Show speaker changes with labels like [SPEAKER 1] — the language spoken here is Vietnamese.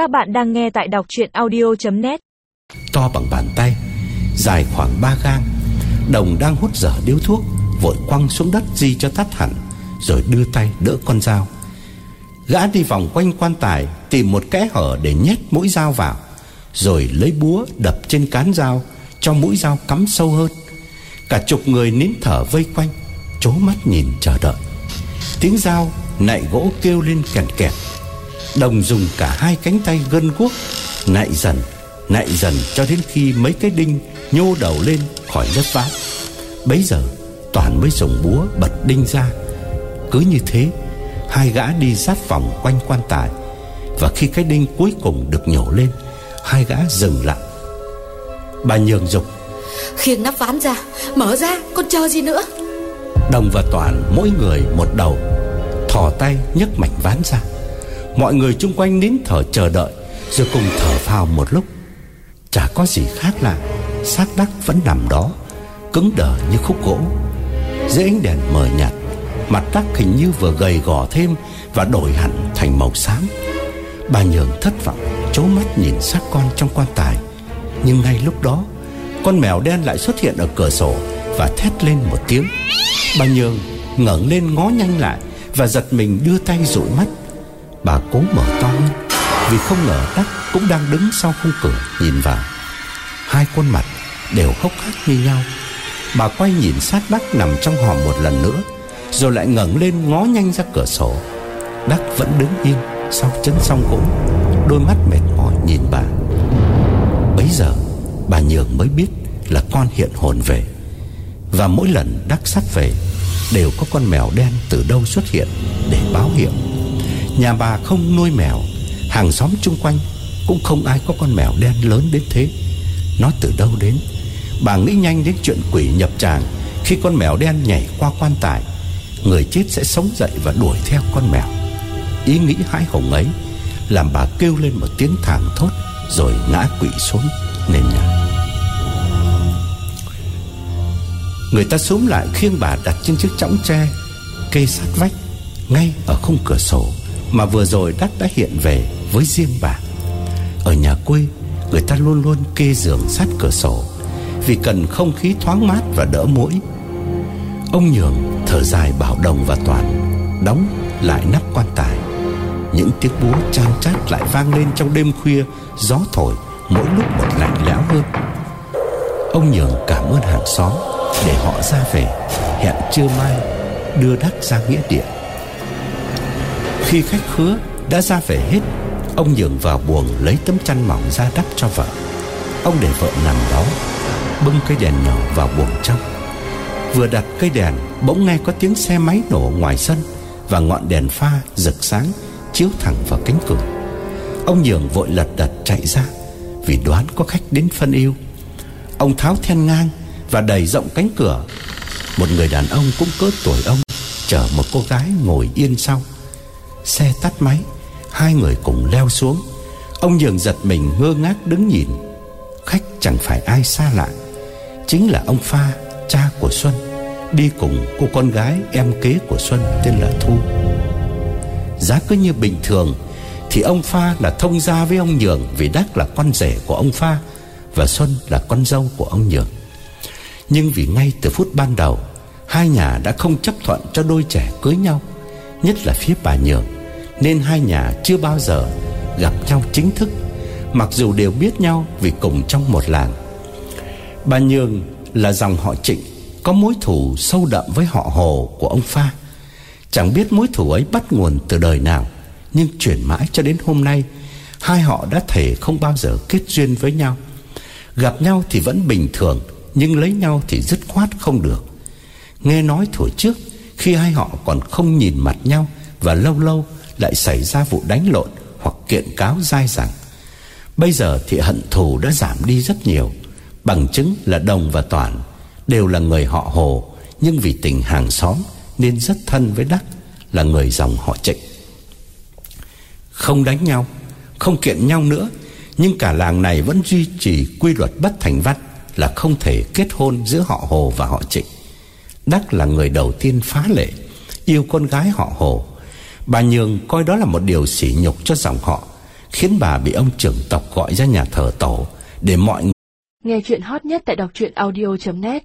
[SPEAKER 1] Các bạn đang nghe tại đọc chuyện audio.net
[SPEAKER 2] To bằng bàn tay, Dài khoảng 3 gang, Đồng đang hút dở điếu thuốc, Vội quăng xuống đất di cho tắt hẳn, Rồi đưa tay đỡ con dao. Gã đi vòng quanh quan tài, Tìm một kẽ hở để nhét mũi dao vào, Rồi lấy búa đập trên cán dao, Cho mũi dao cắm sâu hơn. Cả chục người nín thở vây quanh Chố mắt nhìn chờ đợi. Tiếng dao nạy gỗ kêu lên kẹt kẹt. Đồng dùng cả hai cánh tay gân guốc Nạy dần Nạy dần cho đến khi mấy cái đinh Nhô đầu lên khỏi lớp ván Bấy giờ Toàn mới dùng búa bật đinh ra. Cứ như thế Hai gã đi sát vòng quanh quan tài. Và khi cái đinh cuối cùng được nhổ lên Hai gã dừng lại. Bà nhường dục
[SPEAKER 3] Khiêng nắp ván ra Mở ra con chờ gì nữa?
[SPEAKER 2] Đồng và Toàn mỗi người một đầu Thò tay nhấc mảnh ván ra Mọi người chung quanh nín thở chờ đợi, Rồi cùng thở phào một lúc. Chả có gì khác là xác đắc vẫn nằm đó, Cứng đờ như khúc gỗ. Dưới ánh đèn mờ nhạt, Mặt đắc hình như vừa gầy gò thêm Và đổi hẳn thành màu xám. Bà Nhường thất vọng Chố mắt nhìn xác con trong quan tài. Nhưng ngay lúc đó, Con mèo đen lại xuất hiện ở cửa sổ Và thét lên một tiếng. Bà Nhường ngẩng lên ngó nhanh lại Và giật mình đưa tay dụi mắt. Bà cố mở to hơn Vì không ngờ Đắc cũng đang đứng sau khung cửa Nhìn vào. Hai khuôn mặt đều hốc hác như nhau. Bà quay nhìn sát Đắc nằm trong hòm một lần nữa, Rồi lại ngẩng lên ngó nhanh ra cửa sổ. Đắc vẫn đứng yên Sau chân song gỗ, Đôi mắt mệt mỏi nhìn bà. Bấy giờ, bà Nhường mới biết Là con hiện hồn về, Và mỗi lần Đắc sắp về, Đều có con mèo đen từ đâu xuất hiện Để báo hiệu. Nhà bà không nuôi mèo. Hàng xóm chung quanh Cũng không ai có con mèo đen lớn đến thế. Nó từ đâu đến? Bà nghĩ nhanh đến chuyện quỷ nhập tràng. Khi con mèo đen nhảy qua quan tài, Người chết sẽ sống dậy và đuổi theo con mèo. Ý nghĩ hãi hùng ấy Làm bà kêu lên một tiếng thảm thốt Rồi ngã quỵ xuống nền nhà. Người ta xuống lại khiêng bà đặt trên chiếc chõng tre Cây sát vách Ngay ở khung cửa sổ. Mà vừa rồi đắt đã hiện về với riêng bà. Ở nhà quê, Người ta luôn luôn kê giường sát cửa sổ Vì cần không khí thoáng mát và đỡ mũi Ông Nhường thở dài bảo đồng và Toàn, Đóng lại nắp quan tài. Những tiếng búa chan chát lại vang lên trong đêm khuya, Gió thổi, mỗi lúc một lạnh lẽo hơn. Ông Nhường cảm ơn hàng xóm Để họ ra về, Hẹn trưa mai đưa đắt ra nghĩa địa. Khi khách khứa đã ra về hết, Ông Nhường vào buồng lấy tấm chăn mỏng ra đắp cho vợ. Ông để vợ nằm đó, Bưng cây đèn nhỏ vào buồng trong. Vừa đặt cây đèn, Bỗng nghe có tiếng xe máy nổ ngoài sân Và ngọn đèn pha rực sáng Chiếu thẳng vào cánh cửa. Ông Nhường vội lật đật chạy ra Vì đoán có khách đến phân yêu. Ông tháo then ngang Và đẩy rộng cánh cửa. Một người đàn ông cũng cỡ tuổi ông, Chở một cô gái ngồi yên sau. Xe tắt máy, Hai người cùng leo xuống. Ông Nhường giật mình ngơ ngác đứng nhìn. Khách chẳng phải ai xa lạ, Chính là ông Pha, Cha của Xuân. Đi cùng cô con gái em kế của Xuân Tên là Thu. Giá cứ như bình thường, Thì ông Pha là thông gia với ông Nhường Vì Đắc là con rể của ông Pha Và Xuân là con dâu của ông Nhường. Nhưng vì ngay từ phút ban đầu, Hai nhà đã không chấp thuận cho đôi trẻ cưới nhau. Nhất là phía bà Nhường, Nên hai nhà chưa bao giờ gặp nhau chính thức, Mặc dù đều biết nhau vì cùng trong một làng. Bà Nhường là dòng họ trịnh, Có mối thù sâu đậm với họ Hồ của ông Pha. Chẳng biết mối thù ấy bắt nguồn từ đời nào, Nhưng chuyển mãi cho đến hôm nay, Hai họ đã thể không bao giờ kết duyên với nhau. Gặp nhau thì vẫn bình thường, Nhưng lấy nhau thì dứt khoát không được. Nghe nói thổi trước khi hai họ còn không nhìn mặt nhau Và lâu lâu lại xảy ra vụ đánh lộn Hoặc kiện cáo dai dẳng Bây giờ thì hận thù đã giảm đi rất nhiều, Bằng chứng là Đồng và Toàn Đều là người họ Hồ, Nhưng vì tình hàng xóm Nên rất thân với Đắc, Là người dòng họ Trịnh. Không đánh nhau, Không kiện nhau nữa, Nhưng cả làng này vẫn duy trì quy luật bất thành văn Là không thể kết hôn giữa họ Hồ và họ Trịnh. Đắc là người đầu tiên phá lệ, Yêu con gái họ Hồ. Bà Nhường coi đó là một điều sỉ nhục cho dòng họ, Khiến bà bị ông trưởng tộc gọi ra nhà thờ tổ Để mọi người
[SPEAKER 4] Nghe chuyện hot nhất tại đọc audio.net